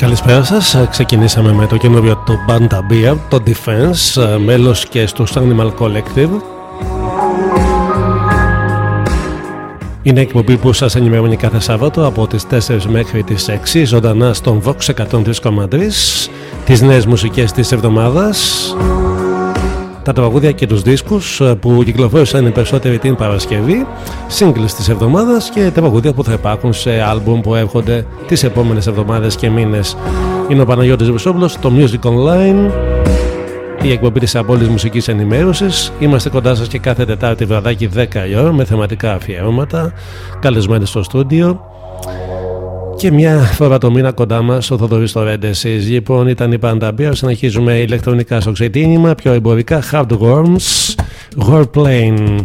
Καλησπέρα σας. Ξεκινήσαμε με το καινούριο του Banda Beer, το Defense, ε, μέλος και στο Animal Collective. Είναι εκπομπή που σας ενημερώνει κάθε Σάββατο από τις 4 μέχρι τις 6 ζωντανά στον Vox 103,3 τις νέες μουσικές της εβδομάδας τα τραγούδια και τους δίσκους ε, που κυκλοφόρησαν οι περισσότεροι την Παρασκευή singles της εβδομάδας και τα τραγούδια που θα υπάρχουν σε άλμπουμ που έρχονται τις επόμενες εβδομάδες και μήνες. Είναι ο Παναγιώτης Βουσόπουλος, το Music Online η εκπομπή της απόλυτης μουσικής ενημέρωσης είμαστε κοντά σας και κάθε Τετάρτη βραδάκι 10 η ώρα με θεματικά αφιερώματα καλεσμένοι στο στούντιο και μια φορά το μήνα κοντά μας ο Θοδωρής στο Εσείς Λοιπόν, ήταν η Πανταμπία. Συνεχίζουμε ηλεκτρονικά στο ξεκίνημα, πιο εμπορικά. Hard Worms, Warplane.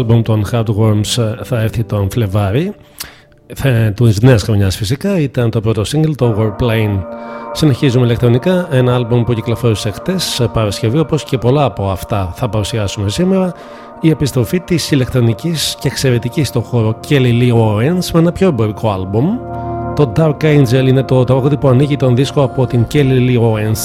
Άλμπουμ των Hardworms ε, θα έρθει τον Φλεβάρι του νέας χρονιάς φυσικά ήταν το πρώτο single το Warplane συνεχίζουμε ηλεκτρονικά ένα άλμπουμ που κυκλοφόρησε χτες Παρασκευή όπως και πολλά από αυτά θα παρουσιάσουμε σήμερα. Η επιστροφή της ηλεκτρονικής και εξαιρετικής στο χώρο Kelly Lee Owens με ένα πιο εμπορικό άλμπουμ. Το Dark Angel είναι το τραγούδι που ανοίγει τον δίσκο από την Kelly Lee Owens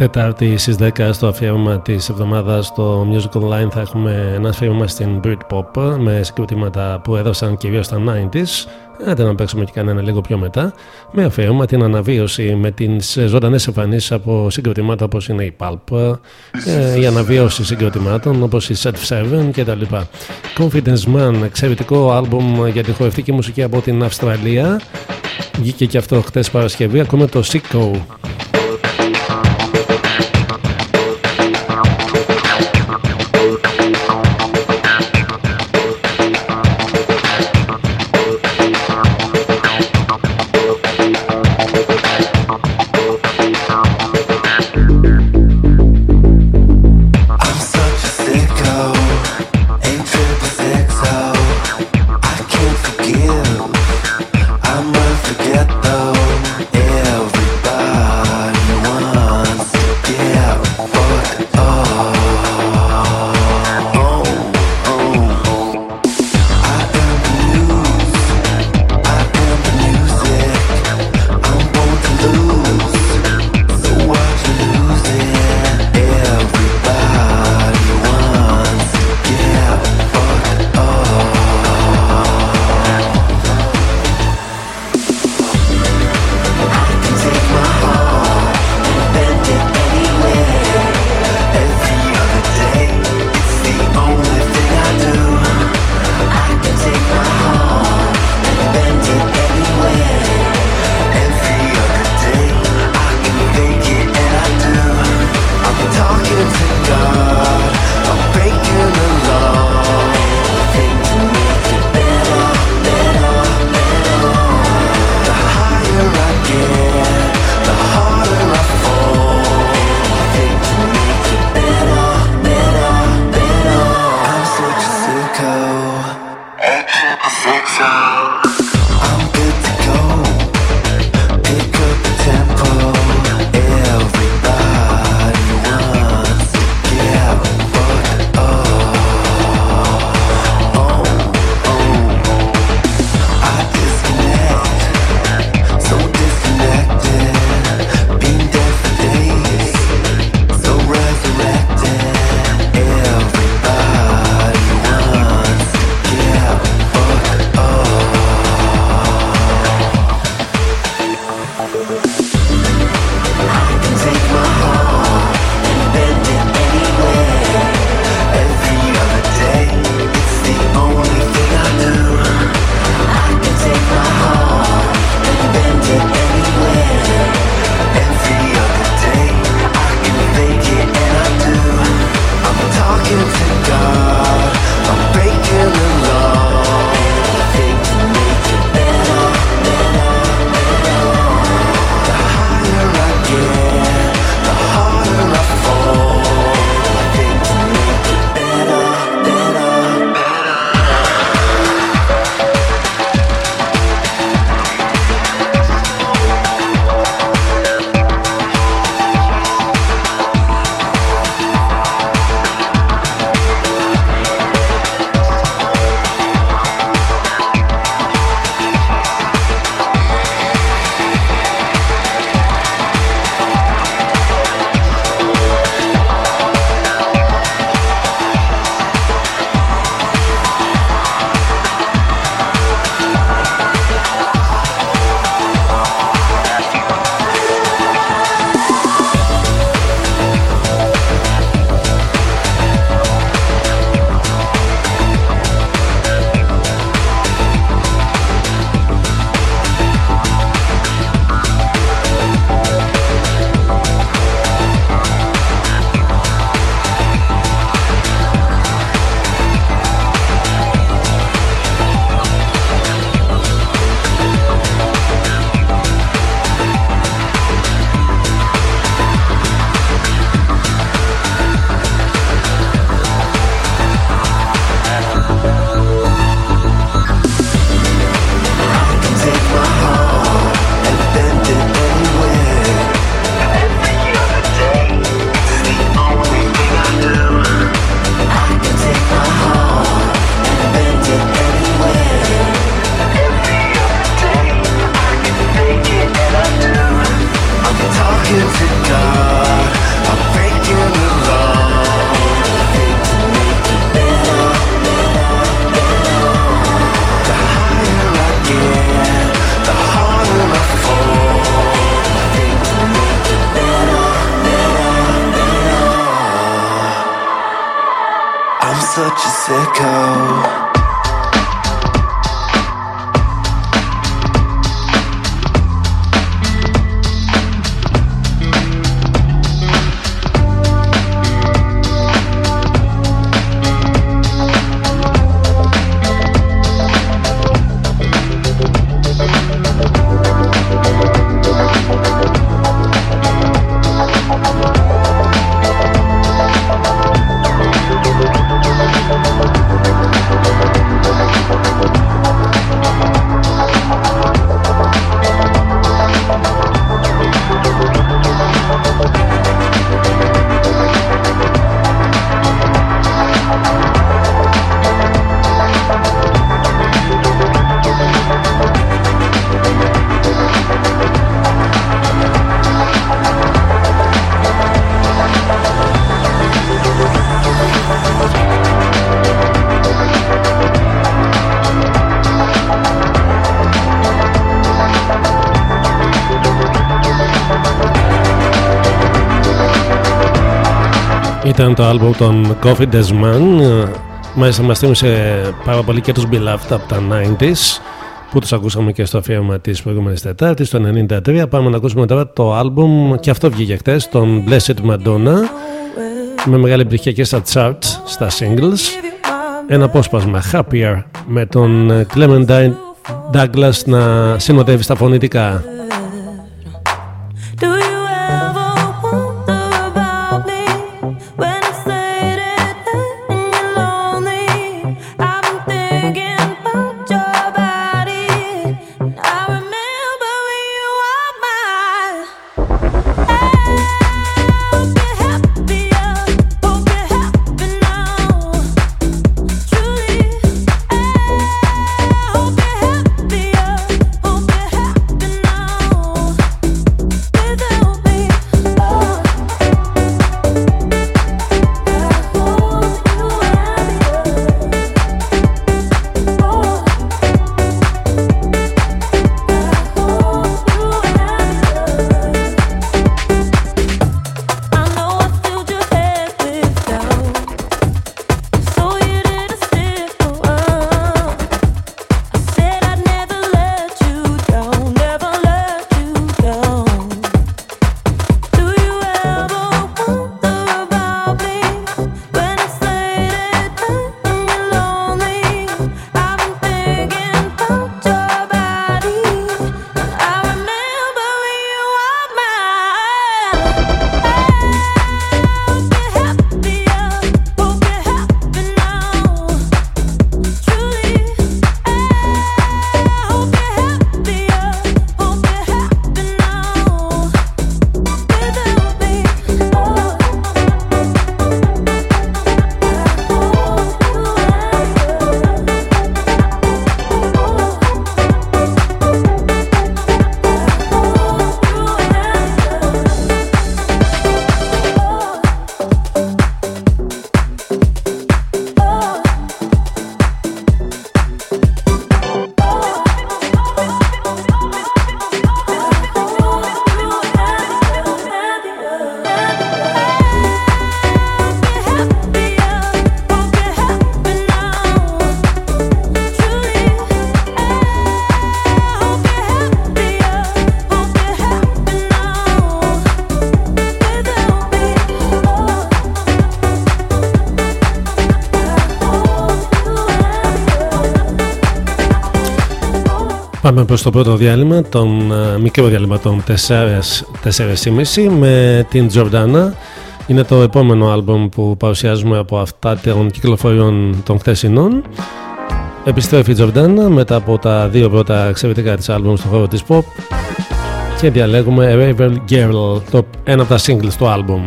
Τετάρτη στις 10 στο αφιέρωμα της εβδομάδας στο Music Online θα έχουμε ένα αφιέρωμα στην Britpop με συγκροτήματα που έδωσαν κυρίως στα 90s Άντε να παίξουμε και κανένα λίγο πιο μετά. Με αφιέρωμα την αναβίωση με τις ζωντανές εμφανίσεις από συγκροτημάτα όπως είναι η Pulp ε, η αναβίωση συγκροτημάτων όπως η Set 7 κτλ. Confidence Man, εξαιρετικό άλμπουμ για τη χορευτική μουσική από την Αυστραλία. Βγήκε και αυτό χτες Παρασκευή ακούμε το Sicko ήταν το άλμπου των Confidence Man. Μάλιστα μας θύμισε πάρα πολύ και τους Beloved από τα 90s που τους ακούσαμε και στο αφιέρωμα της προηγούμενης Τετάρτης το 93 πάμε να ακούσουμε τώρα το άλμπουμ και αυτό βγήκε χτες τον Blessed Madonna με μεγάλη επιτυχία και στα charts στα singles. Ένα απόσπασμα Happier με τον Clementine Douglas να συνοδεύει στα φωνητικά Πάμε προς το πρώτο διάλειμμα, τον uh, μικρό διάλειμμα των 4.30 με την Τζορντάνα. Είναι το επόμενο άλμπομ που παρουσιάζουμε από αυτά των κυκλοφοριών των χθεσινών. Επιστρέφει η Τζορντάνα μετά από τα δύο πρώτα εξαιρετικά της άλμπομ στον χώρο της pop και διαλέγουμε A Ravel Girl, το ένα από τα singles του άλμπομ.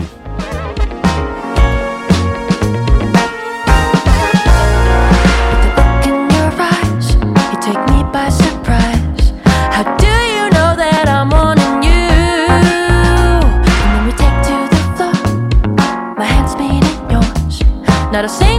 not a single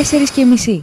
4 και μισή.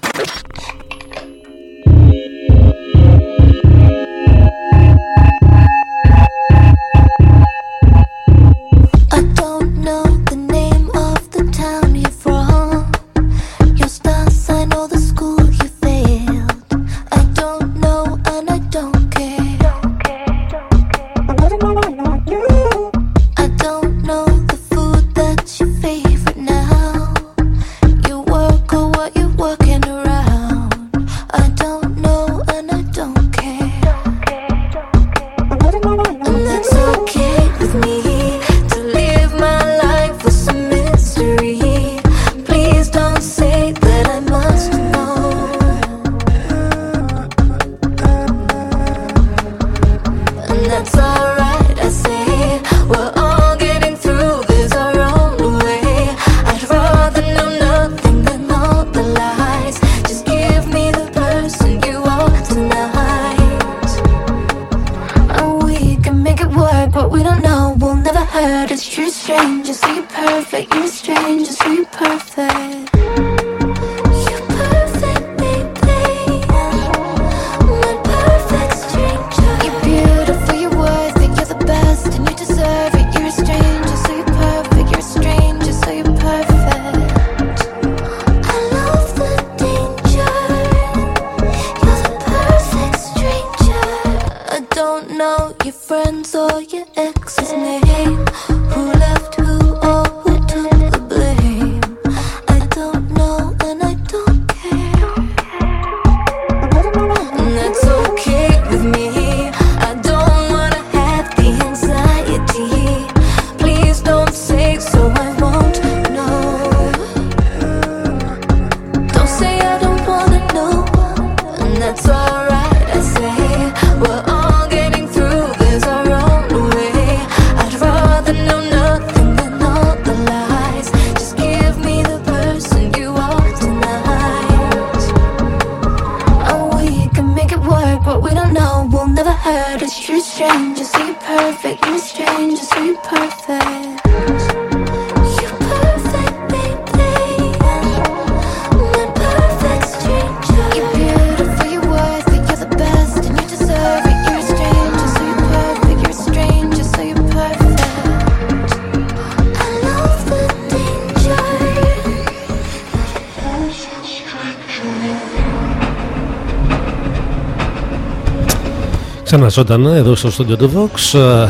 Ζωντανά εδώ στο στούντιο του Vox ε,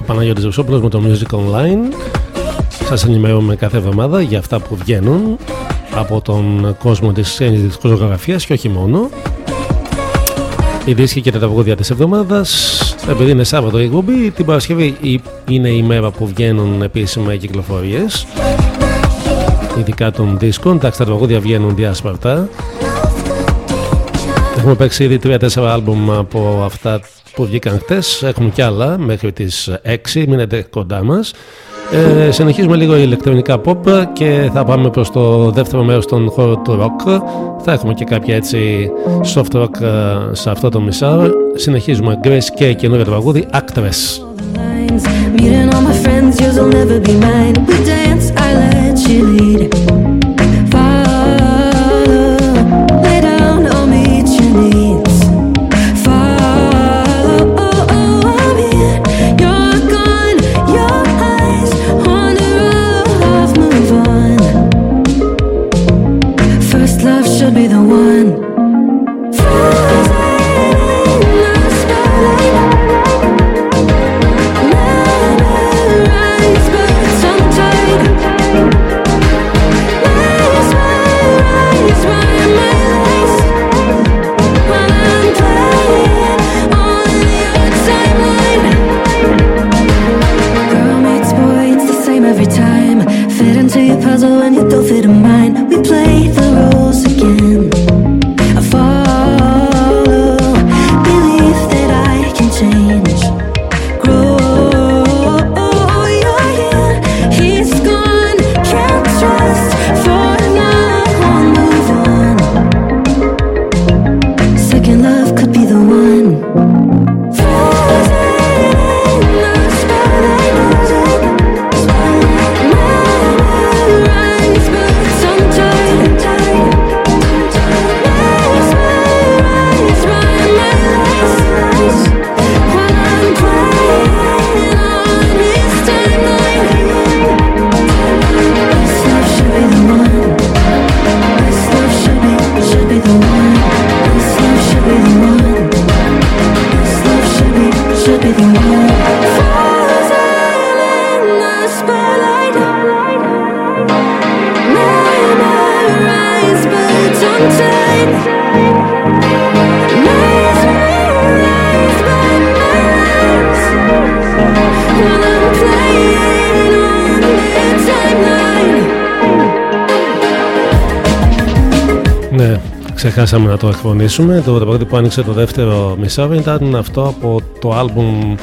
ο Παναγιώτης Βουσόπουλος με το Music Online. Σας ενημερώνουμε κάθε εβδομάδα για αυτά που βγαίνουν από τον κόσμο της της και όχι μόνο. Οι δίσκοι και τα τραγούδια της εβδομάδας επειδή είναι Σάββατο η εκπομπή την Παρασκευή είναι η μέρα που βγαίνουν επίσημα οι κυκλοφορίες ειδικά των δίσκων. Εντάξει τα τραγούδια βγαίνουν διάσπαρτα Έχουμε παίξει ήδη 3-4 άλμπουμ από αυτά που βγήκαν χτες. Έχουμε κι άλλα μέχρι τις 6. Μείνετε κοντά μας. Ε, συνεχίζουμε λίγο ηλεκτρονικά pop και θα πάμε προς το δεύτερο μέρος των χώρο του rock. Θα έχουμε και κάποια έτσι soft rock ε, σε αυτό το μισάρο. Συνεχίζουμε Grace και καινούργιο τραγούδι Actress. Meeting all my friends, yours will never be mine. Dance, I let you lead. Ξεχάσαμε να το εκφωνήσουμε. Το τραγούδι που άνοιξε το δεύτερο μισάρο ήταν αυτό από το άλμπουμ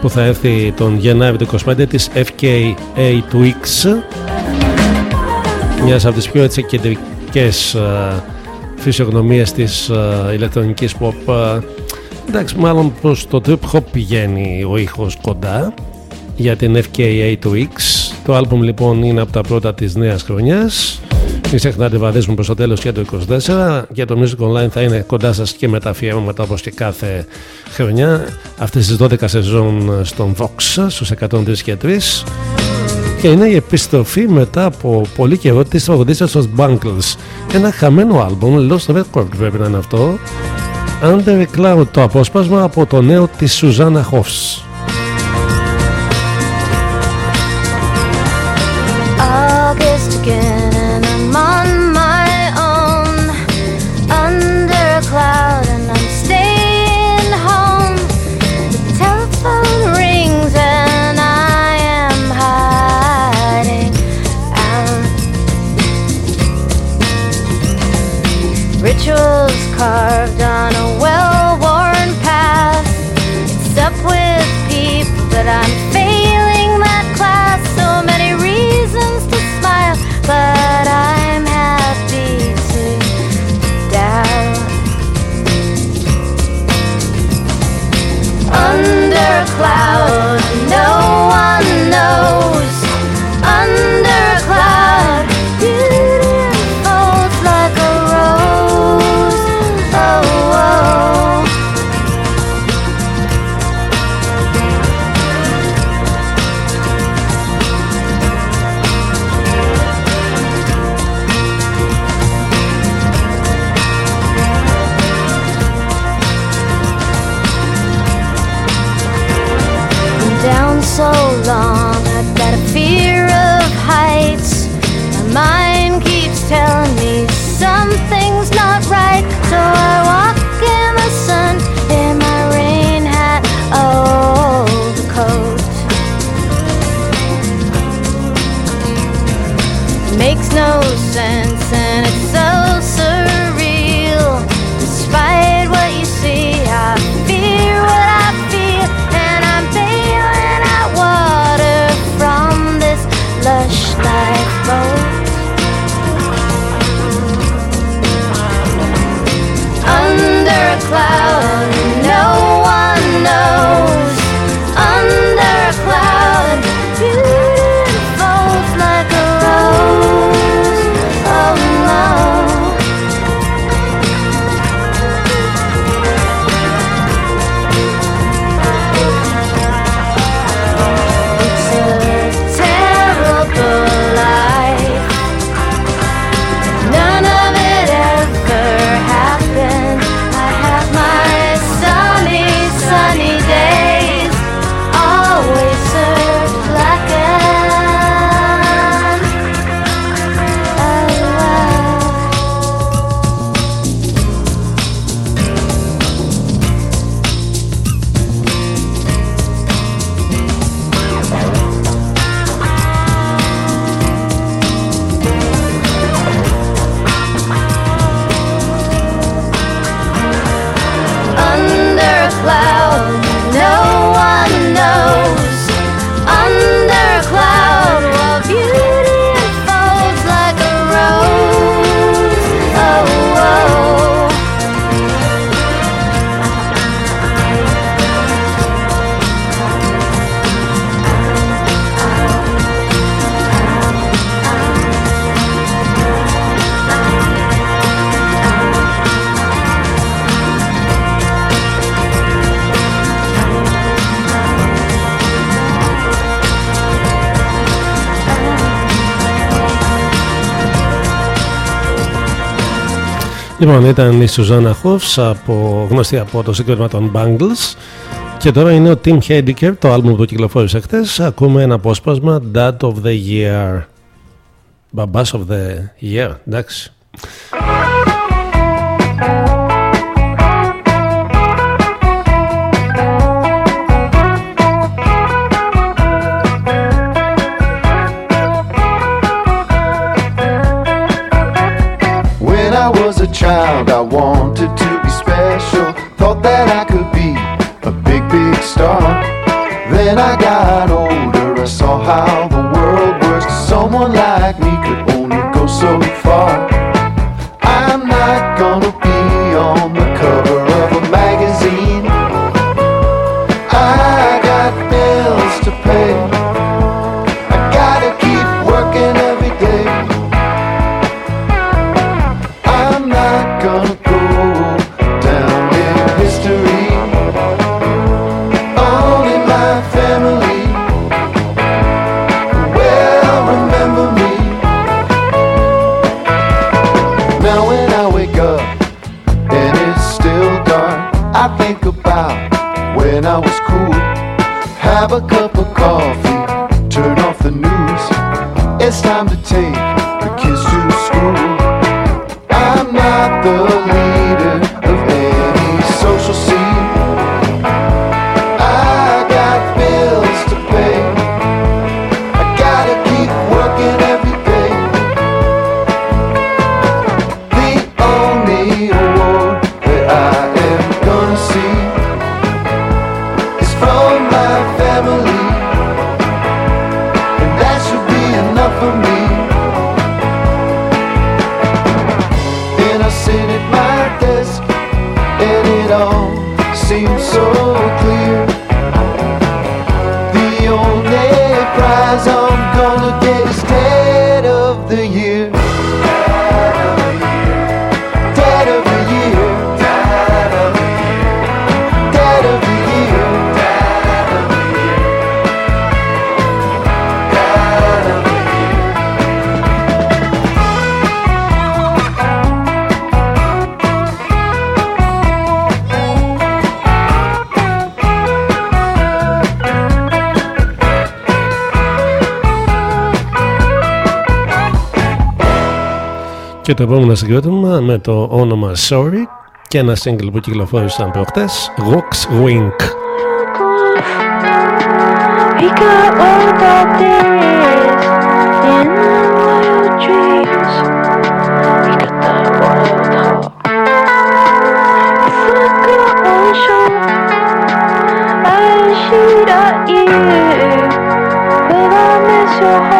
που θα έρθει τον Γενάρη του 25 της FKA Twix μιας από τις πιο έτσι κεντρικές uh, φυσιογνωμίες της uh, ηλεκτρονικής pop. Uh, εντάξει μάλλον προς το trip hop πηγαίνει ο ήχος κοντά για την FKA Twix το άλμπουμ λοιπόν είναι από τα πρώτα της νέας χρονιάς μην ξεχνάτε, βαδίζουμε προς το τέλος και το 24 και το Music Online θα είναι κοντά σας και με τα αφιέρωματα όπως και κάθε χρονιά. Αυτές τις 12 σεζόν στον Vox στους 103 και 3. Και είναι η επιστροφή μετά από πολύ καιρό της τραγουδίστριας των Bangles. Ένα χαμένο album, Lost Record πρέπει να είναι αυτό. Under a Cloud το απόσπασμα από το νέο της Σουζάννα Hoffs. Carved on Λοιπόν, ήταν η Σουζάννα Χόφς από, γνωστή από το συγκρότημα των Bangles και τώρα είναι ο Tim Heidecker, το άλμπουμ που κυκλοφόρησε χτες. Ακούμε ένα απόσπασμα Dad of the Year. Μπαμπάς of the Year, εντάξει. down. Και το επόμενο συγκρότημα με το όνομα Sorry και ένα σύγκλι που κυκλοφόρησαν προχτές, Vox Wink. your heart.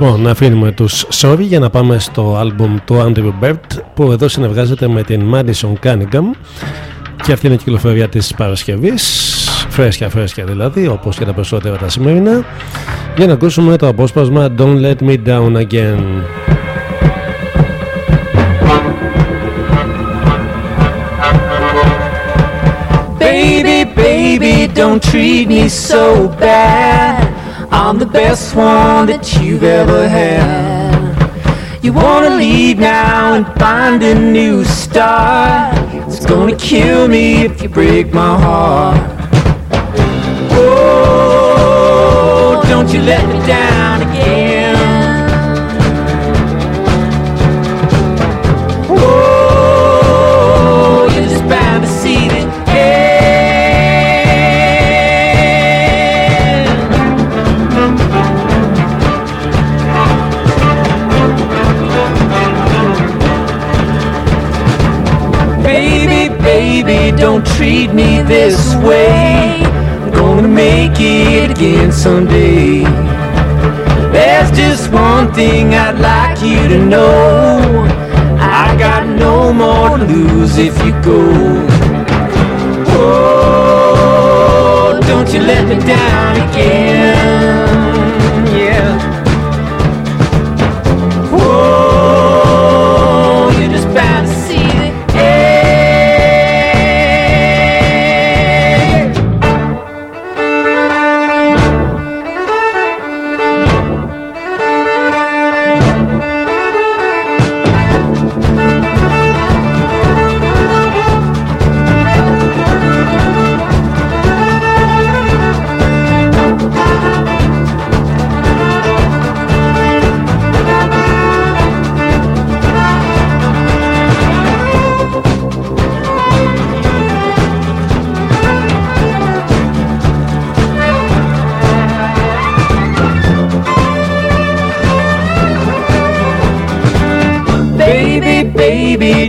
Λοιπόν, να αφήνουμε τους Sorry για να πάμε στο άλμπουμ του Andrew Bird που εδώ συνεργάζεται με την Madison Cunningham. Και αυτή είναι η κυκλοφορία της Παρασκευής. Φρέσκια φρέσκια δηλαδή όπως και τα περισσότερα τα σημερινά. Για να ακούσουμε το απόσπασμα Don't Let Me Down Again. Baby, baby, don't treat me so bad I'm the best one that you've ever had. You wanna leave now and find a new start. It's gonna kill me if you break my heart. Oh, don't you let me down don't treat me this way. I'm gonna make it again someday. There's just one thing I'd like you to know. I got no more to lose if you go. Oh, don't you let me down again.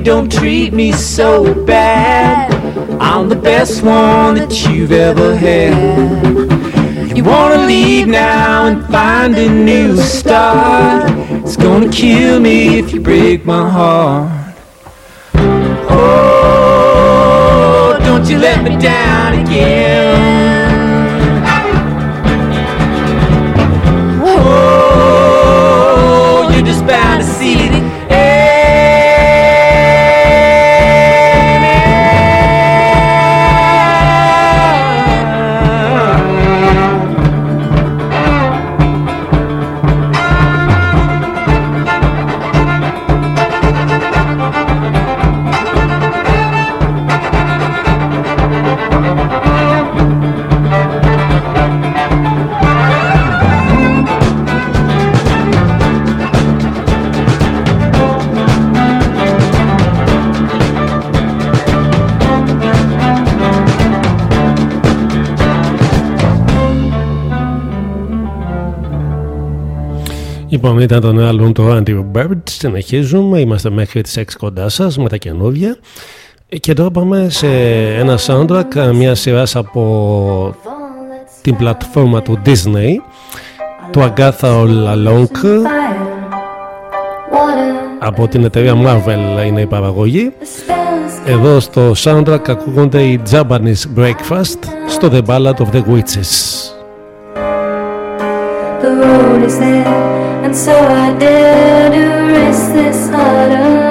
Don't treat me so bad. I'm the best one that you've ever had. You wanna leave now and find a new start. It's gonna kill me if you break my heart. Oh, don't you let me down again. Λοιπόν, ήταν το νέο album του Andy Bird. Συνεχίζουμε. Είμαστε μέχρι τις 6 κοντά σας με τα καινούργια. Και τώρα πάμε σε ένα soundtrack μια σειρά από την πλατφόρμα του Disney του Agatha All Along από την εταιρεία Marvel είναι η παραγωγή εδώ στο soundtrack ακούγονται οι Japanese Breakfast στο The Ballad of the Witches The road is there, and so I dare to risk this autumn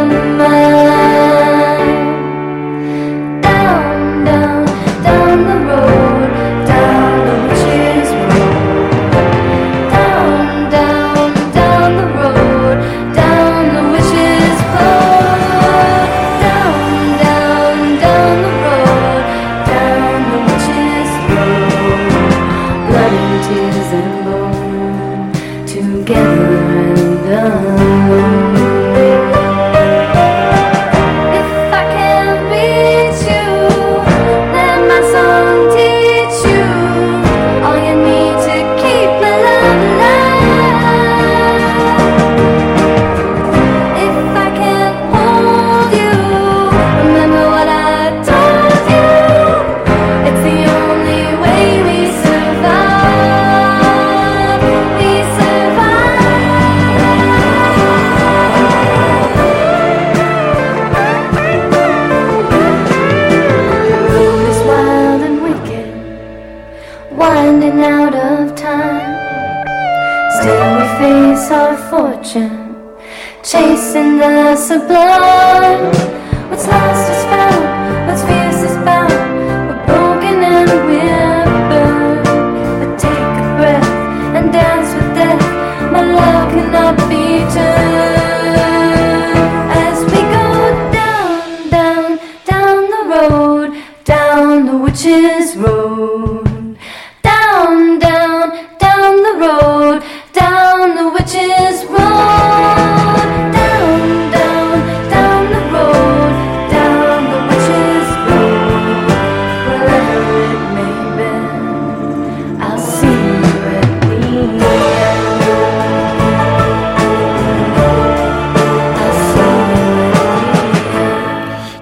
impossible.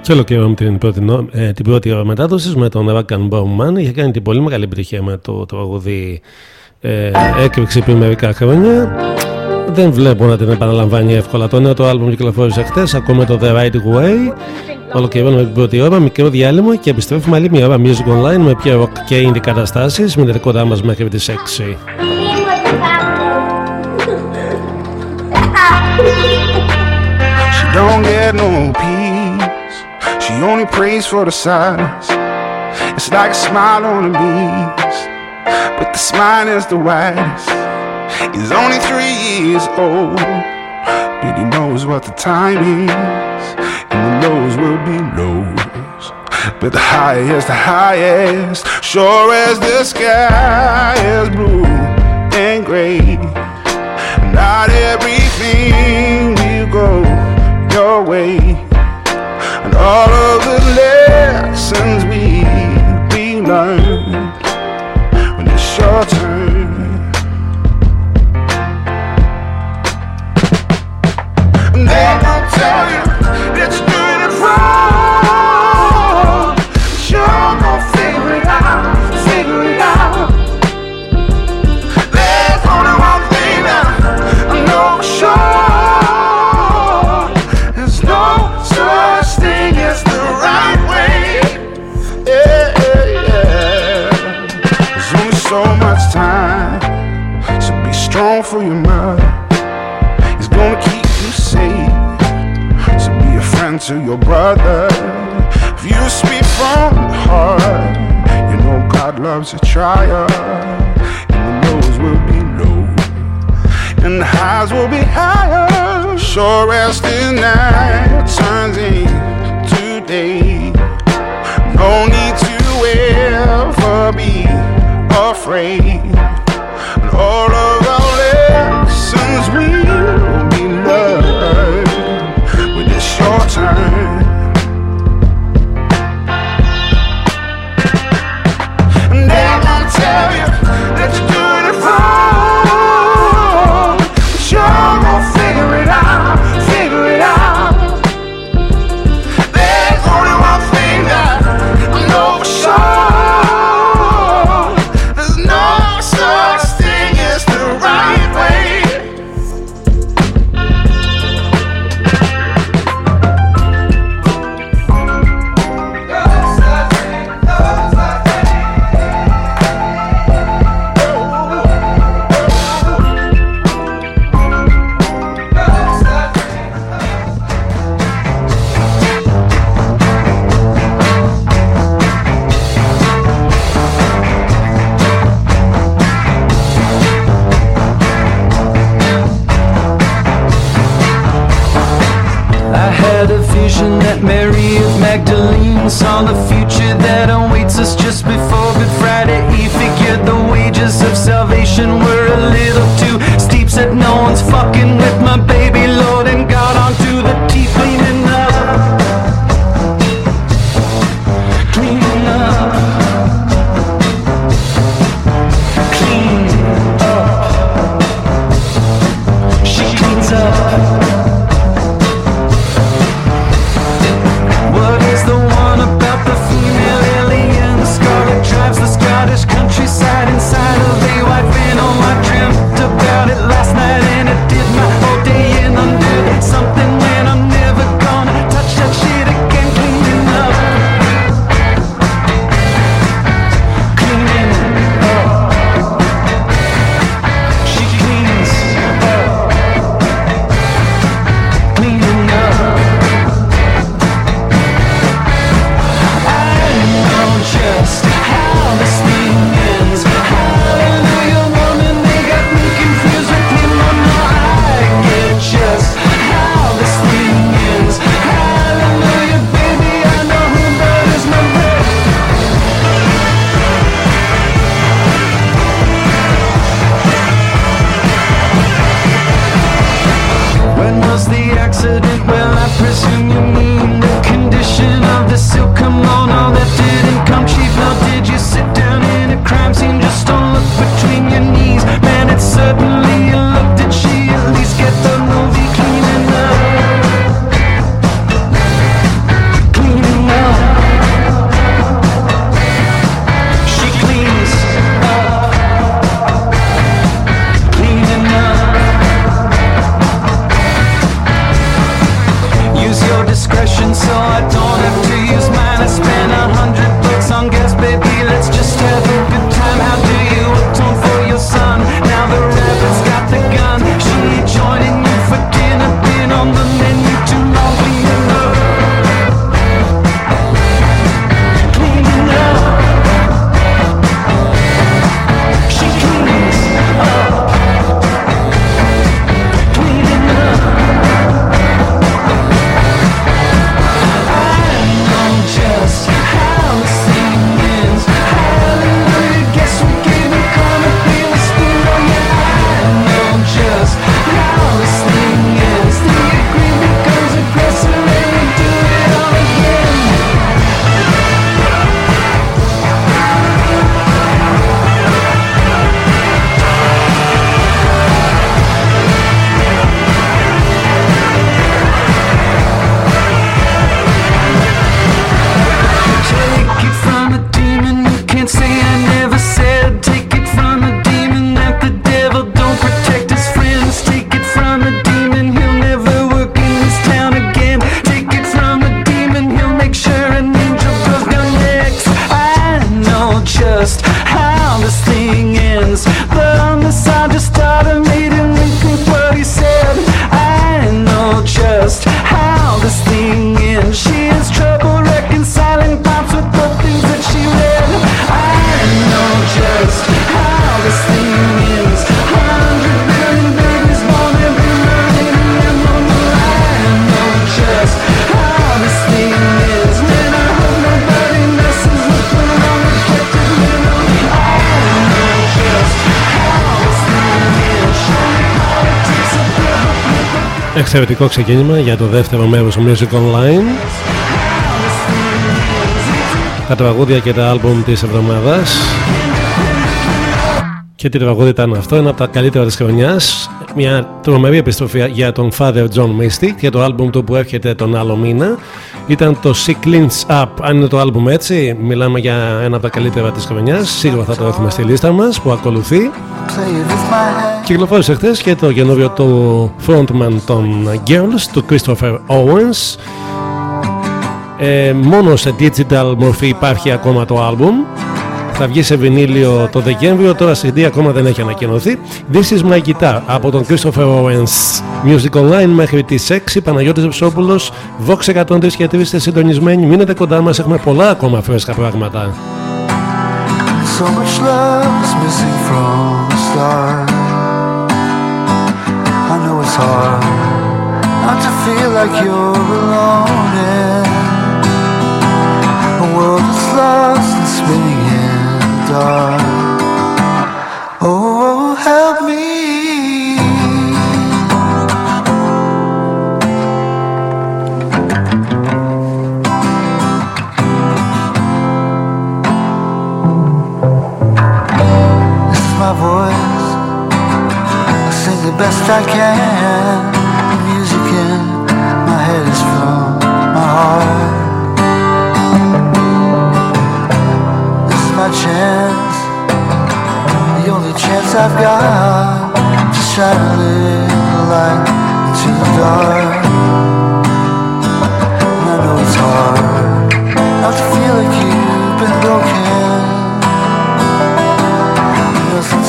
Και ολοκληρώνουμε την πρώτη, νο- ε, την πρώτη ώρα μετάδοσης με τον Rock and Bone Man. Είχε κάνει την πολύ μεγάλη επιτυχία με το τραγουδί ε, έκρηξη πριν μερικά χρόνια. Δεν βλέπω να την επαναλαμβάνει εύκολα. Το νέο το άλμπουμ κυκλοφόρησε χτε. Ακούμε το The Right Way. Ολοκληρώνουμε την πρώτη ώρα, μικρό διάλειμμα και επιστρέφουμε άλλη μια ώρα Music Online με πιο rock και indie καταστάσεις. Μείνετε κοντά μας μέχρι τις 6. She don't get no peace. She only prays for the silence. It's like a smile on a beast, but the smile is the widest. He's only three years old, but he knows what the time is, and the lows will be lows. But the high is the highest, sure as the sky is blue and gray. Not everything will go your way. All of the lessons we we learned when it's your turn. And they gon' tell you so much time, so be strong for your mother. It's gonna keep you safe. So be a friend to your brother. If you speak from the heart, you know God loves a trial. And the lows will be low, and the highs will be higher. Sure as the night turns into day. No need to ever be afraid. And all of our lessons will be learned when it's your turn. Εξαιρετικό ξεκίνημα για το δεύτερο μέρος του Music Online. Τα τραγούδια και τα άλμπουμ της εβδομάδας. Και τι τραγούδι ήταν αυτό, ένα από τα καλύτερα της χρονιάς. Μια τρομερή επιστροφή για τον Father John Misty και το άλμπουμ του που έρχεται τον άλλο μήνα ήταν το She Cleans Up. Αν είναι το άλμπουμ έτσι, μιλάμε για ένα από τα καλύτερα της χρονιάς. Σίγουρα θα το έχουμε στη λίστα μας που ακολουθεί. Κυκλοφόρησε χθες και το καινούριο του frontman των Girls, του Christopher Owens. Ε, μόνο σε digital μορφή υπάρχει ακόμα το άλμπουμ. Θα βγει σε βινίλιο το Δεκέμβριο, τώρα CD ακόμα δεν έχει ανακοινωθεί. This is my guitar από τον Christopher Owens. Music Online μέχρι τις 6, Παναγιώτης Βυσόπουλος, Vox 103 και 3 είστε συντονισμένοι. Μείνετε κοντά μας, έχουμε πολλά ακόμα φρέσκα πράγματα. So much love is missing from the start. I know it's hard not to feel like you're alone in a world that's lost and spinning in the dark. Oh, help me. This is my voice. I sing the best I can. The music in my head is from my heart. Chance. The only chance I've got to shine a little light into the dark. And I know it's hard not to feel like you've been broken. Nothing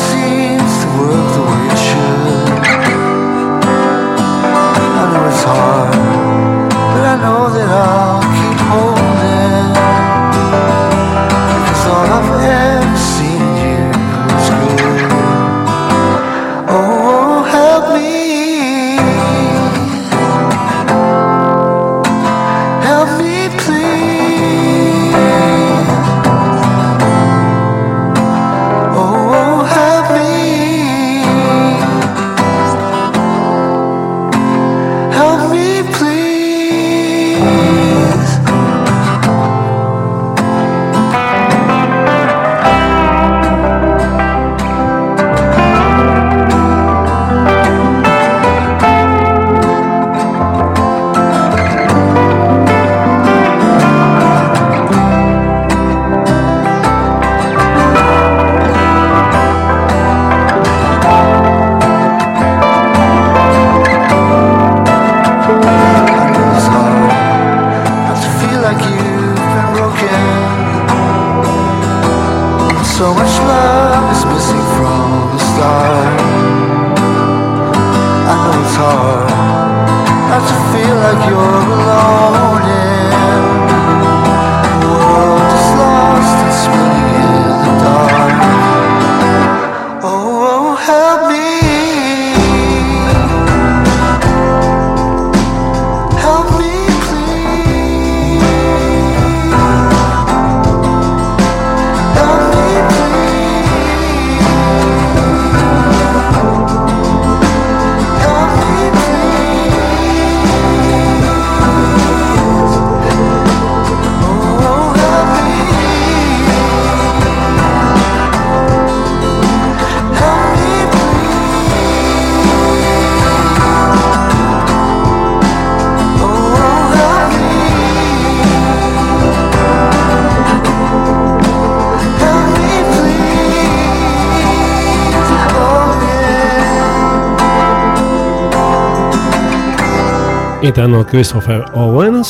ήταν ο Christopher Owens,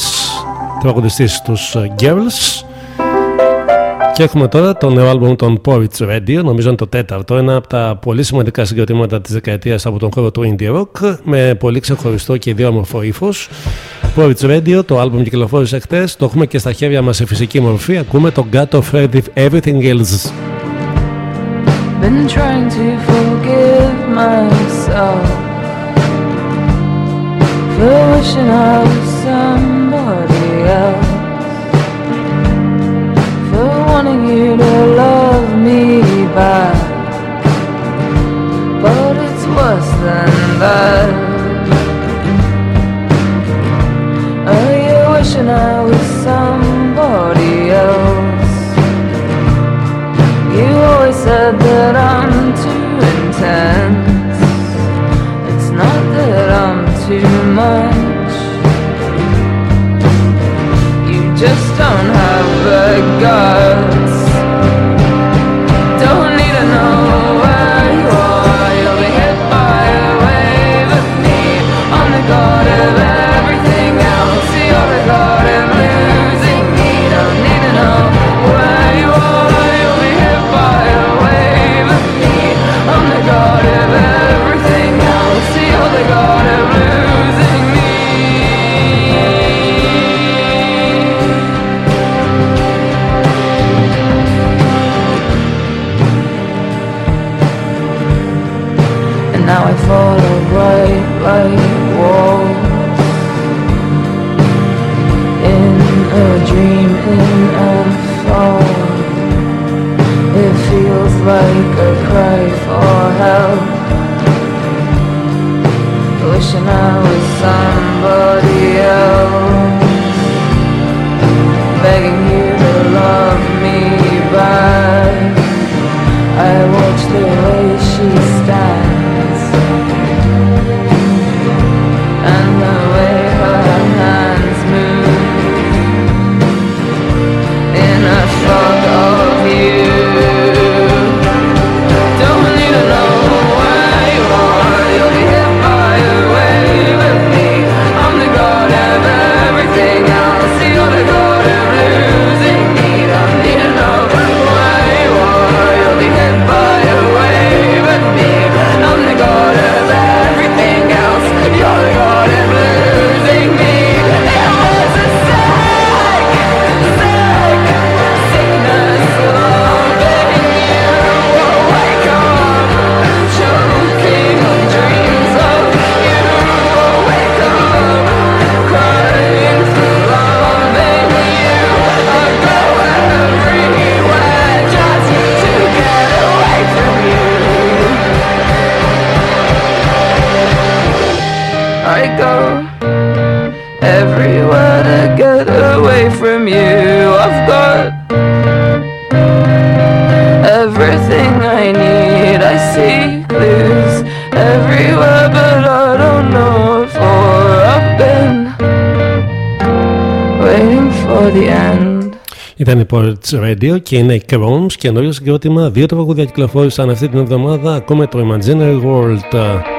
τραγουδιστής τους Girls. Και έχουμε τώρα το νέο άλμπουμ των Porridge Radio, νομίζω είναι το τέταρτο, ένα από τα πολύ σημαντικά συγκροτήματα της δεκαετίας από τον χώρο του Indie Rock, με πολύ ξεχωριστό και ιδιόμορφο ύφος. Porridge Radio, το άλμπουμ κυκλοφόρησε χτες, το έχουμε και στα χέρια μας σε φυσική μορφή, ακούμε το God of Everything Else. Been trying to forgive myself for wishing I was somebody else, for wanting you to love me back. But it's worse than that. Are you wishing I was somebody else? You always said that I'm too intense. Too much. You just don't have a guts. Radio και είναι η Chromes καινούριο συγκρότημα. Δύο τραγούδια κυκλοφόρησαν αυτή την εβδομάδα. Ακούμε το Imaginary World.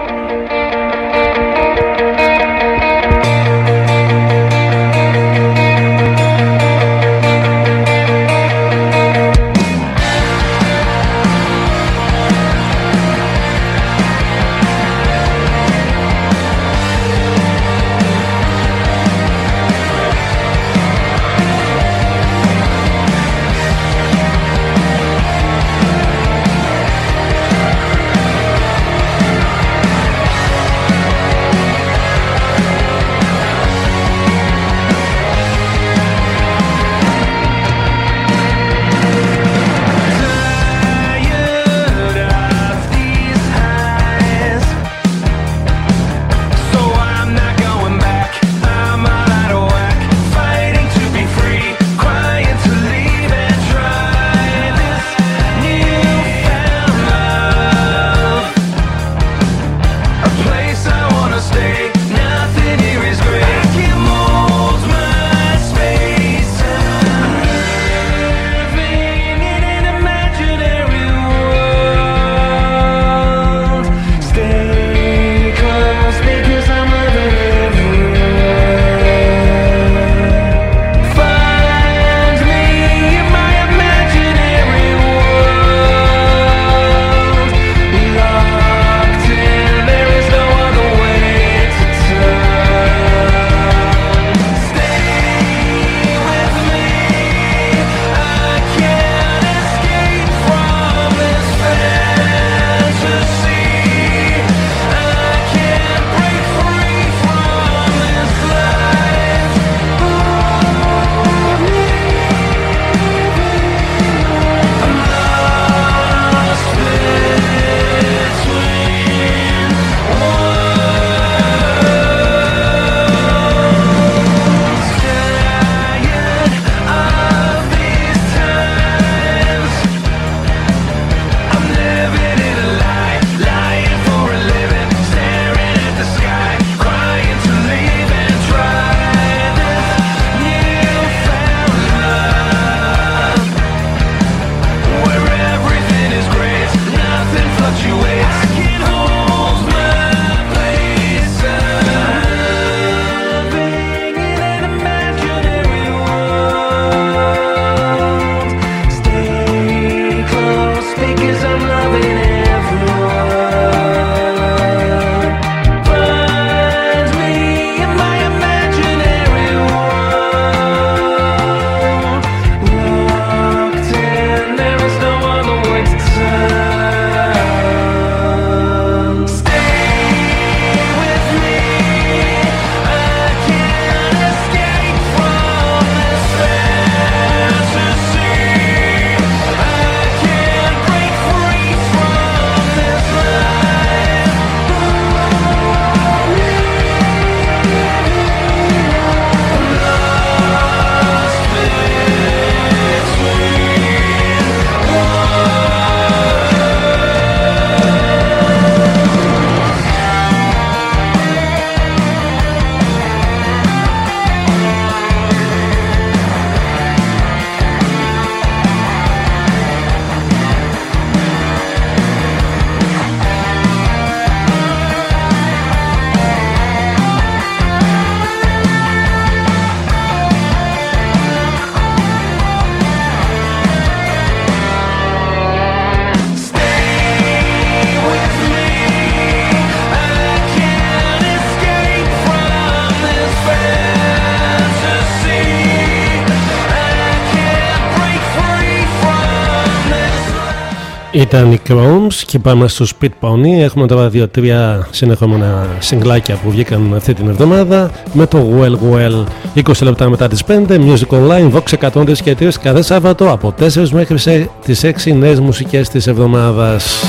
Ήταν οι Chromes και πάμε στο Speed Pony. Έχουμε τώρα δύο-τρία συνεχόμενα συγκλάκια που βγήκαν αυτή την εβδομάδα με το Well Well 20 λεπτά μετά τις 5. Music Online, Vox 103 και 3 κάθε Σάββατο από 4 μέχρι τις 6 νέες μουσικές της εβδομάδας.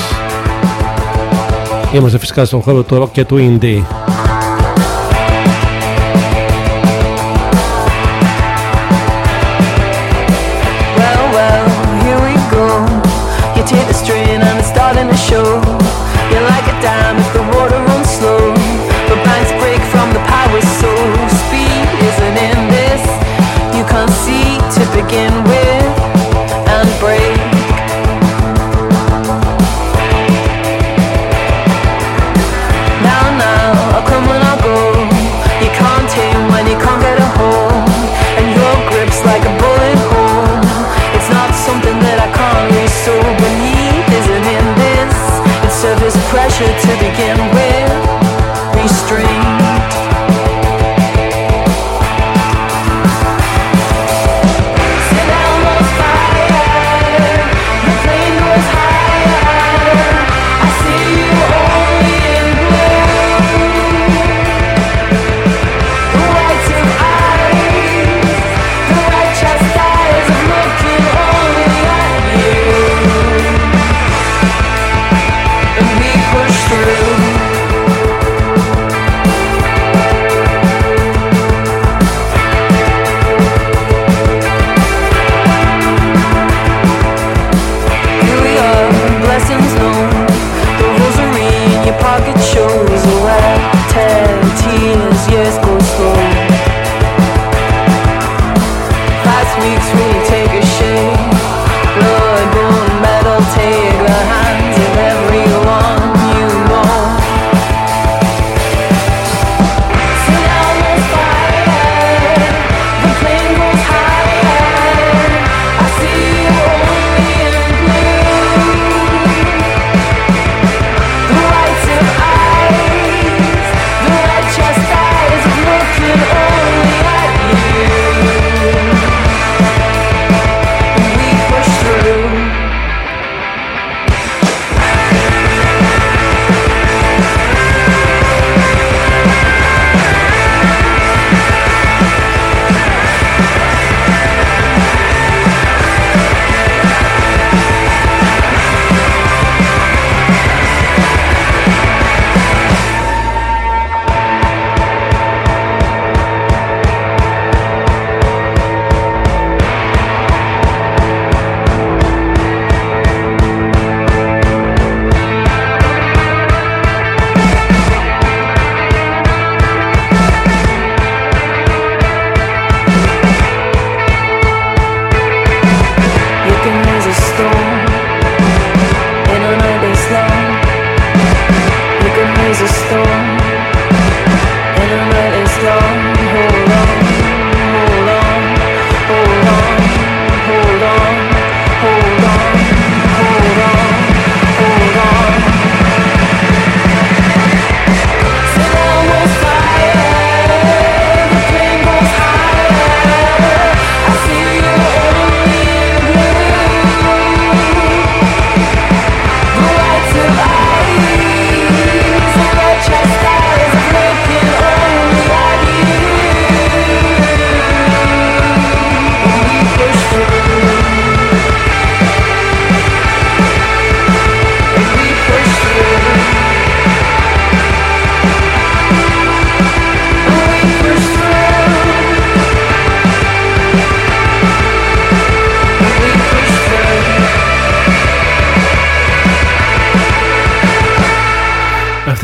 Είμαστε φυσικά στον χώρο του rock και του indie. Again.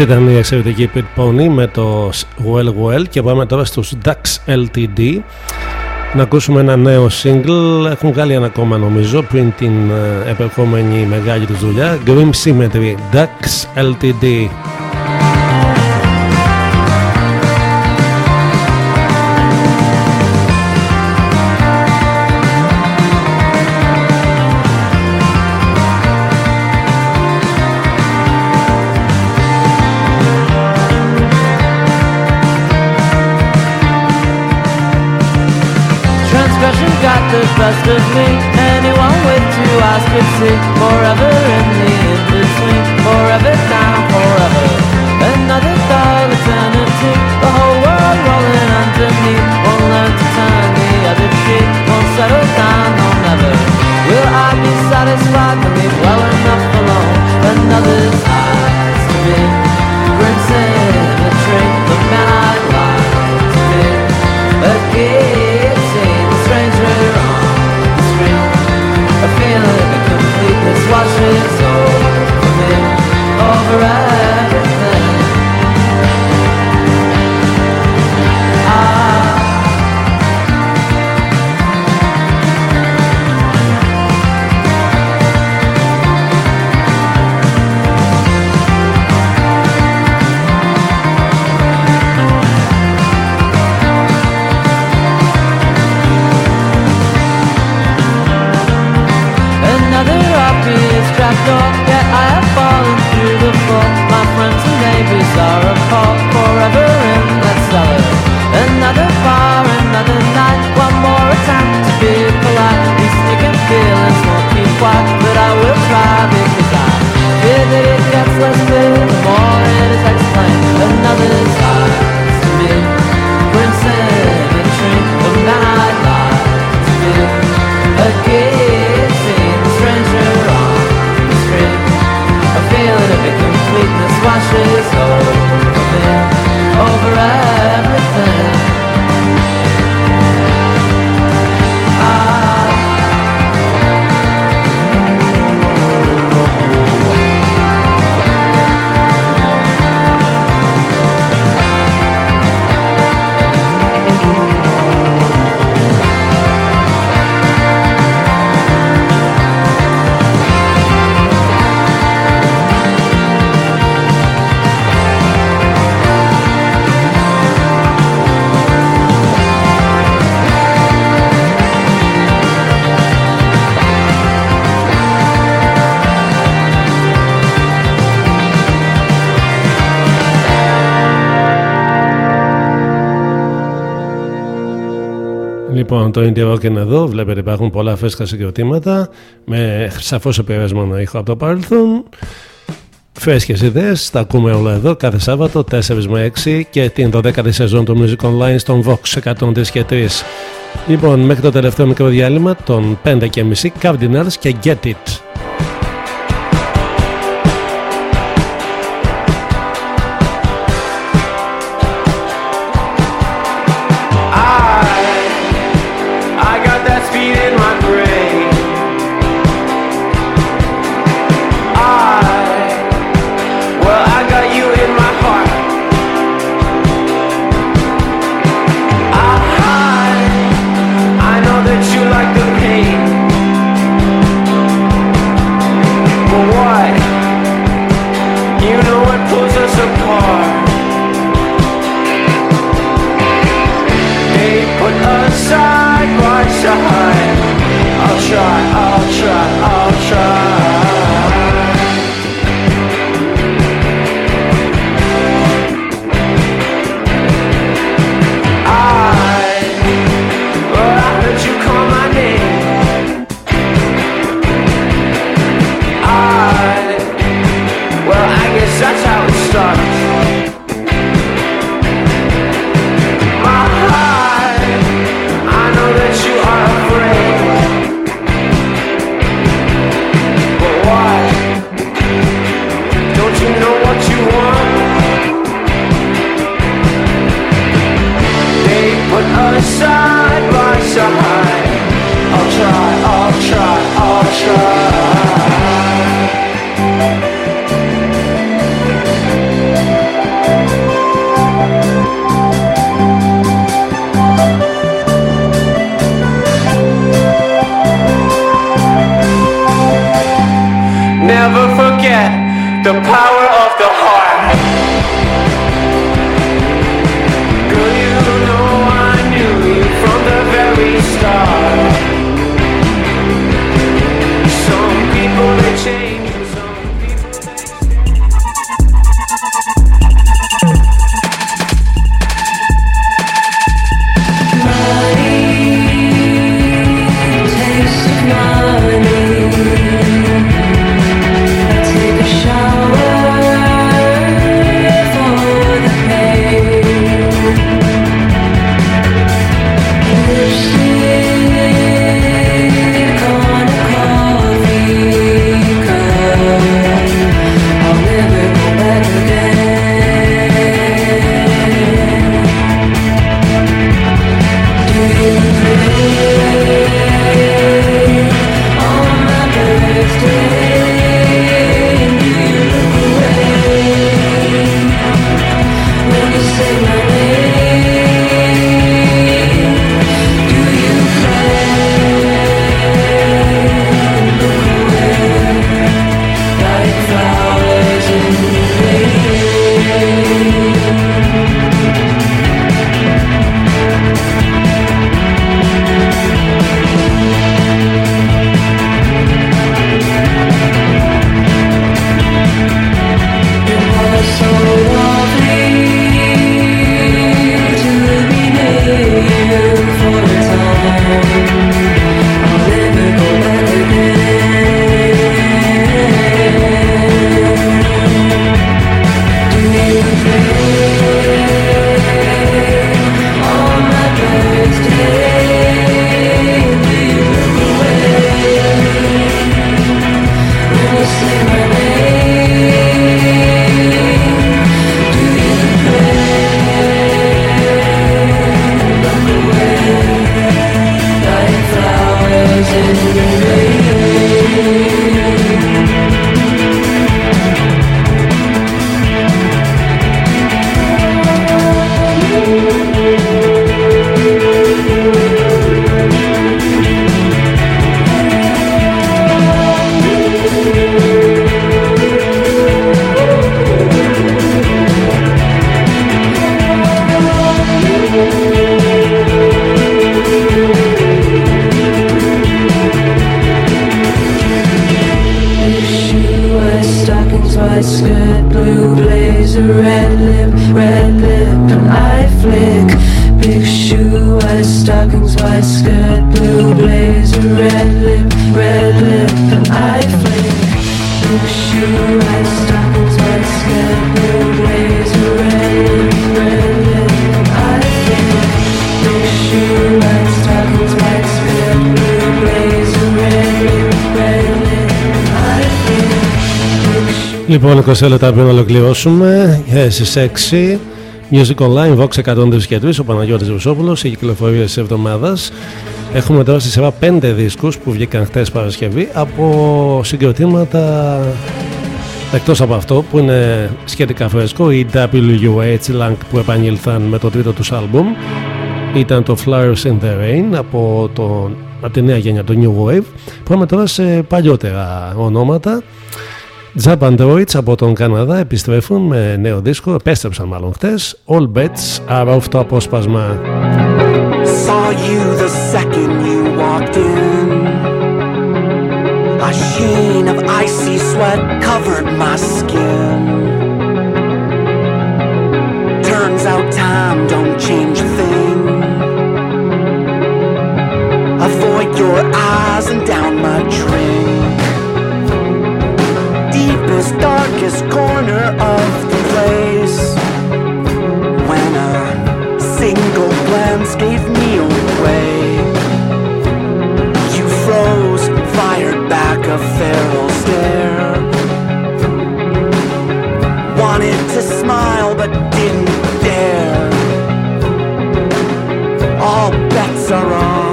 Ήταν η εξαιρετική Pit Pony με το Well Well και πάμε τώρα στους Dax LTD να ακούσουμε ένα νέο single. Έχουν βγάλει ένα ακόμα νομίζω πριν την ε, επερχόμενη μεγάλη τους δουλειά. Grim Symmetry Ducks LTD Λοιπόν, το Indie Rock είναι εδώ. Βλέπετε υπάρχουν πολλά φέσκα συγκροτήματα με σαφώς επηρεασμένο ήχο από το παρελθόν. Φρέσκες ιδέες, τα ακούμε όλα εδώ κάθε Σάββατο 4 με 6 και την 12η σεζόν του Music Online στον Vox 103 και 3. Λοιπόν, μέχρι το τελευταίο μικρό διάλειμμα των 5 και μισή Cardinals και Get It. Λοιπόν, 20 λεπτά πριν ολοκληρώσουμε ε, στις 6 Music Online, Vox 103 και 3, ο Παναγιώτης Βουσόπουλος, η κυκλοφορία της εβδομάδας. Έχουμε τώρα στη σειρά 5 δίσκους που βγήκαν χτες Παρασκευή από συγκροτήματα εκτός από αυτό που είναι σχετικά φρέσκο, η WH Lang που επανήλθαν με το τρίτο τους άλμπουμ ήταν το Flowers in the Rain από, το, από τη νέα γενιά, το New Wave. Πάμε τώρα σε παλιότερα ονόματα. Jab Androids από τον Καναδά επιστρέφουν με νέο δίσκο, επέστρεψαν μάλλον χτες. All bets are off το απόσπασμα. Saw you the second you walked in. A sheen of icy sweat covered my skin. Turns out time don't change a thing. Avoid your eyes and down my drink. Deepest, darkest corner of the place. When a single glance gave me away. You froze, fired back a feral stare. Wanted to smile but didn't dare. All bets are off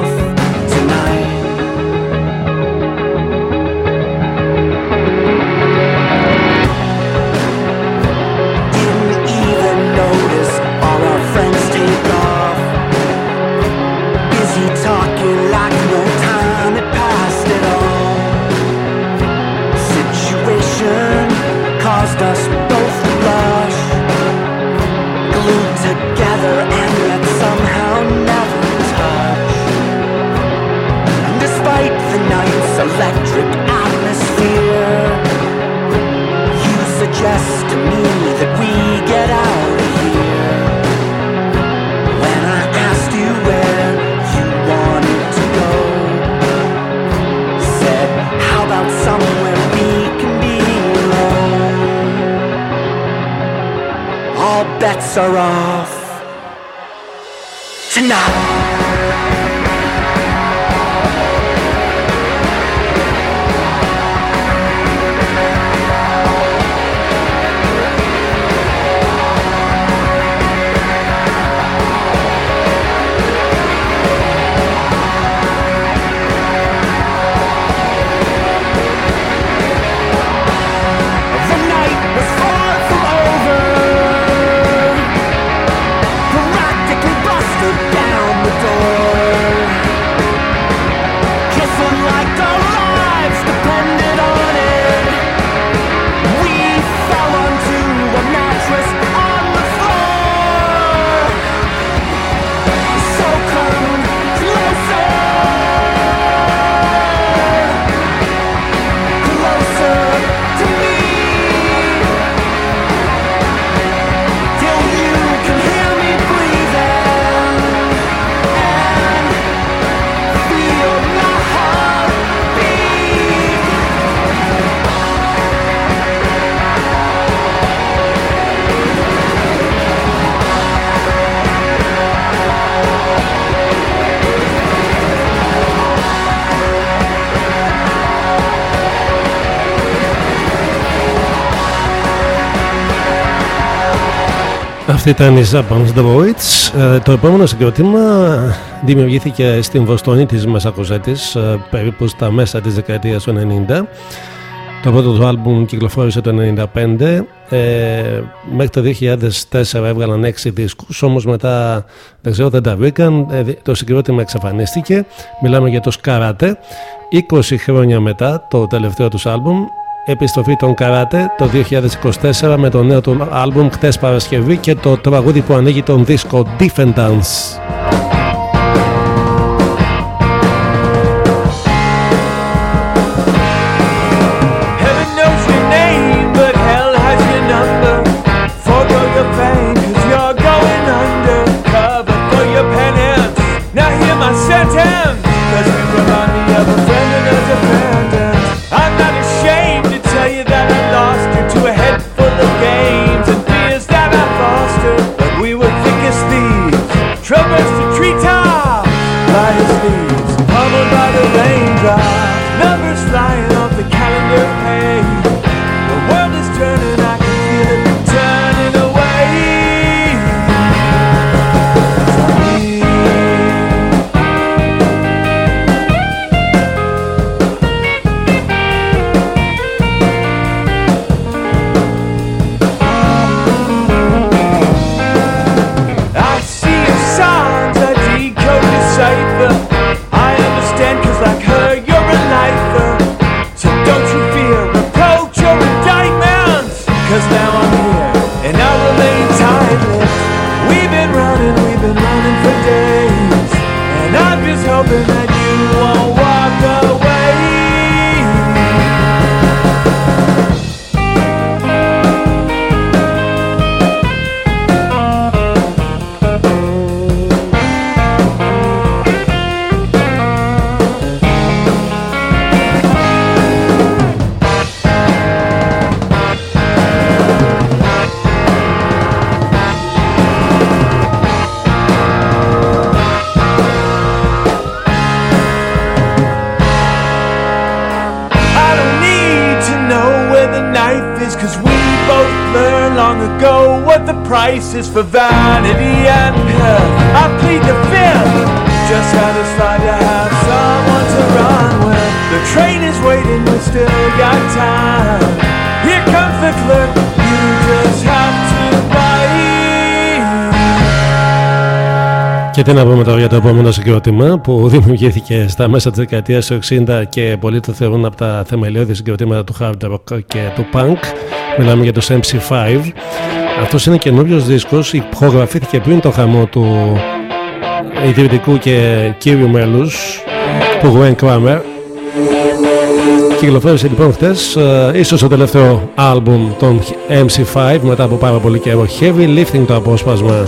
caused us both blush. Glued together and yet somehow never touch. And despite the night's electric atmosphere, you suggest to me bets are off tonight. Αυτή ήταν η Zappans The Voids. Ε, το επόμενο συγκρότημα δημιουργήθηκε στην Βοστόνη της Μασακοζέτης ε, περίπου στα μέσα της δεκαετίας του 90. Το πρώτο του άλμπουμ κυκλοφόρησε το 95. Ε, μέχρι το 2004 έβγαλαν 6 δίσκους, όμως μετά δεν ξέρω δεν τα βρήκαν. Ε, το συγκρότημα εξαφανίστηκε. Μιλάμε για το Σκαράτε. 20 χρόνια μετά το τελευταίο τους άλμπουμ επιστροφή των Καράτε το 2024 με το νέο του άλμπουμ χτες Παρασκευή και το τραγούδι που ανοίγει τον δίσκο Defendance. satisfied to have someone to run with. The train is waiting, we still got time. Here comes the you just have to buy. Και τι να πούμε τώρα για το επόμενο συγκρότημα που δημιουργήθηκε στα μέσα της δεκαετίας του 60 και πολλοί το θεωρούν από τα θεμελιώδη συγκροτήματα του hard rock και του punk. Μιλάμε για του MC5. Αυτός είναι καινούριος δίσκος. υπογραφήθηκε πριν το χαμό του ιδρυτικού και κύριου μέλους του Gwen Kramer κυκλοφόρησε λοιπόν χτες ε, ίσως το τελευταίο άλμπουμ των MC5 μετά από πάρα πολύ καιρό. Heavy Lifting το απόσπασμα.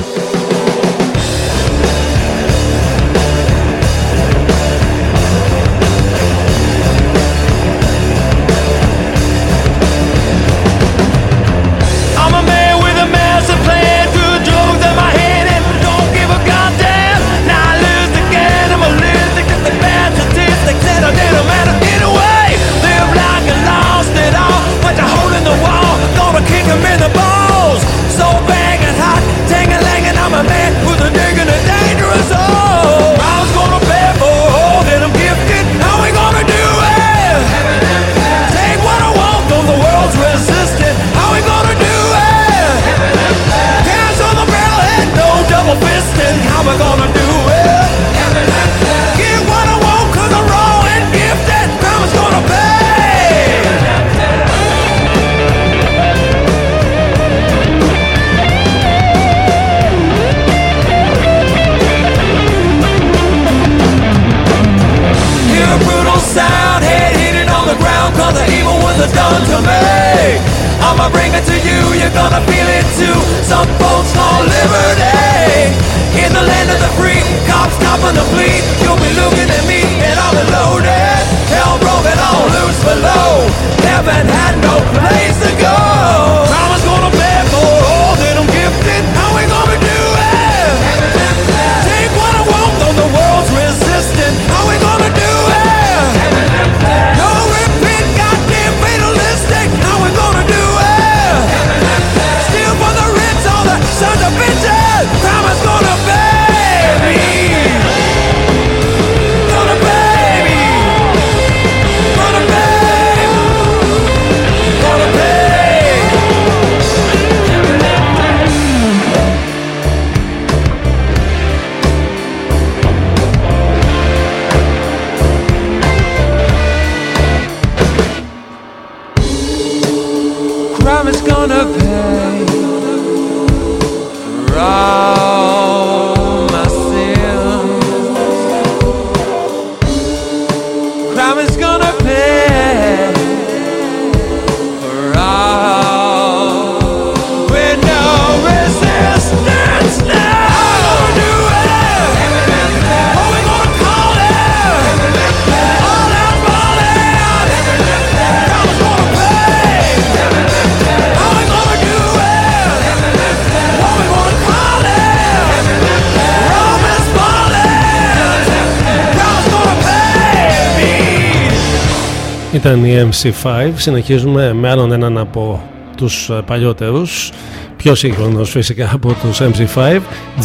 Ήταν η MC5. Συνεχίζουμε με άλλον έναν από τους ε, παλιότερους, πιο σύγχρονος φυσικά από τους MC5,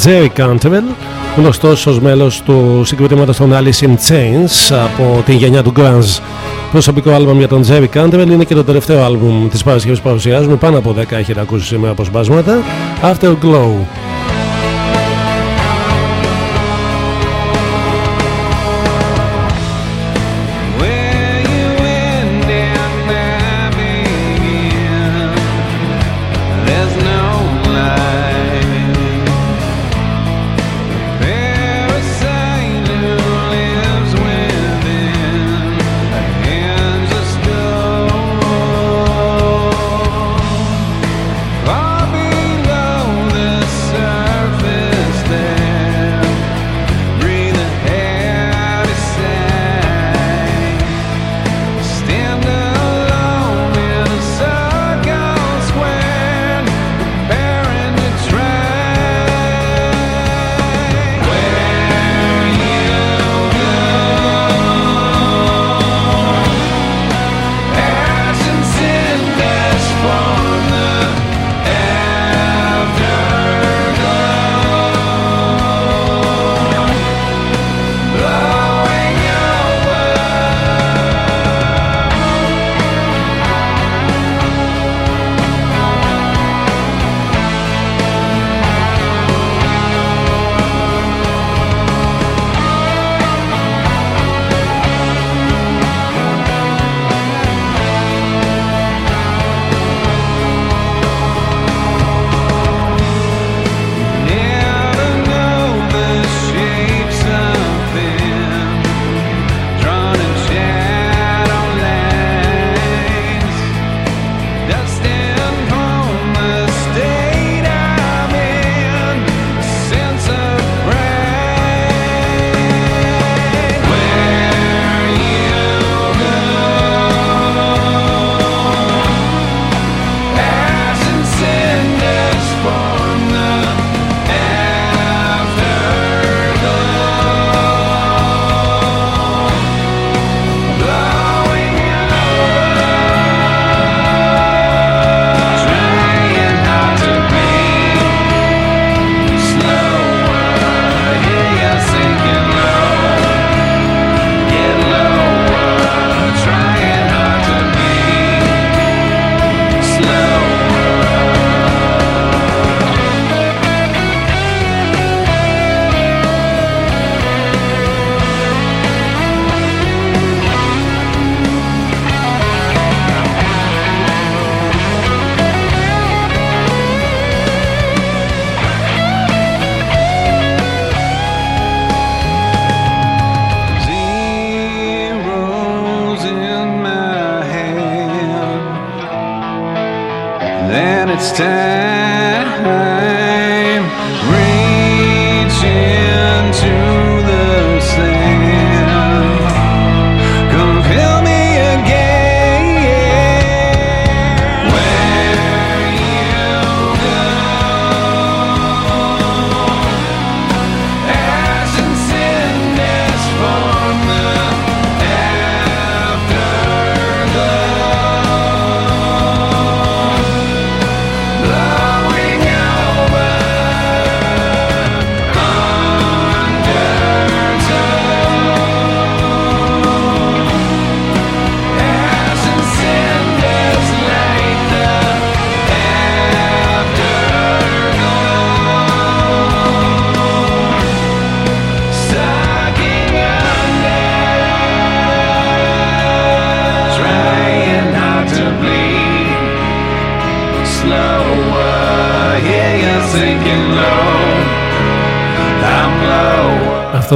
Jerry Cantrell, γνωστός ως μέλος του συγκροτήματος των Alice in Chains από την γενιά του Grunge. Προσωπικό άλμπουμ για τον Jerry Cantrell είναι και το τελευταίο άλμπουμ της Παρασκευής που παρουσιάζουμε. Πάνω από 10 έχετε ακούσει σήμερα αποσπάσματα. Afterglow.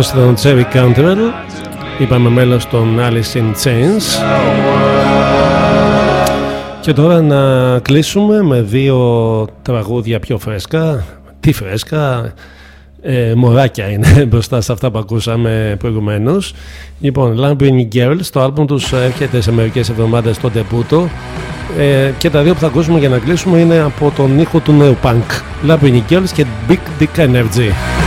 Αυτός ήταν ο Jerry Cantrell. Είπαμε μέλος των Alice in Chains. Και τώρα να κλείσουμε με δύο τραγούδια πιο φρέσκα. Τι φρέσκα, ε, μωράκια είναι μπροστά σε αυτά που ακούσαμε προηγουμένως. Λοιπόν, Lamborghini Girls, το άλμπουμ τους έρχεται σε μερικές εβδομάδες στο Τεπούτο. Ε, και τα δύο που θα ακούσουμε για να κλείσουμε είναι από τον ήχο του νέου punk. Lamborghini Girls και Big Dick Energy.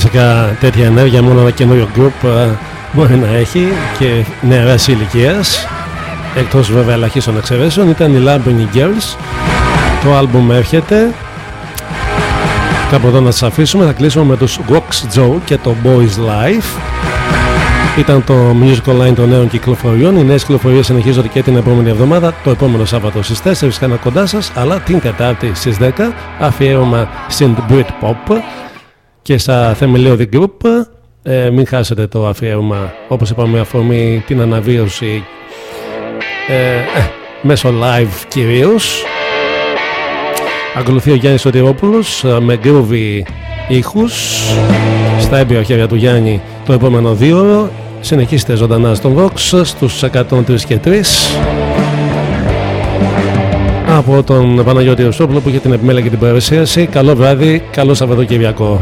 Φυσικά τέτοια ενέργεια μόνο ένα καινούριο group ε, μπορεί να έχει και νεαράς ηλικίας. Εκτός βέβαια ελαχίστων εξαιρέσεων ήταν οι Lambing Girls. Το άλμπουμ έρχεται. Κάπου εδώ να σας αφήσουμε. Θα κλείσουμε με τους Vox Joe και το Boys Life. Ήταν το musical line των νέων κυκλοφοριών. Οι νέες κυκλοφορίες συνεχίζονται και την επόμενη εβδομάδα, το επόμενο Σάββατο στις 4 ξανά κοντά σας, αλλά την Τετάρτη στις 10 αφιέρωμα στην Britpop και στα θεμελιώδη group. Ε, μην χάσετε το αφιέρωμα, όπως είπαμε, με αφορμή την αναβίωση ε, ε, μέσω live κυρίως. Ακολουθεί ο Γιάννης Σωτηρόπουλος ε, με groovy ήχους στα έμπειρα χέρια του Γιάννη το επόμενο δύο συνεχίστε ζωντανά στον Vox στους 103 και 3 από τον Παναγιώτη Ρωσόπουλο που είχε την επιμέλεια και την παρουσίαση καλό βράδυ, καλό Σαββατοκυριακό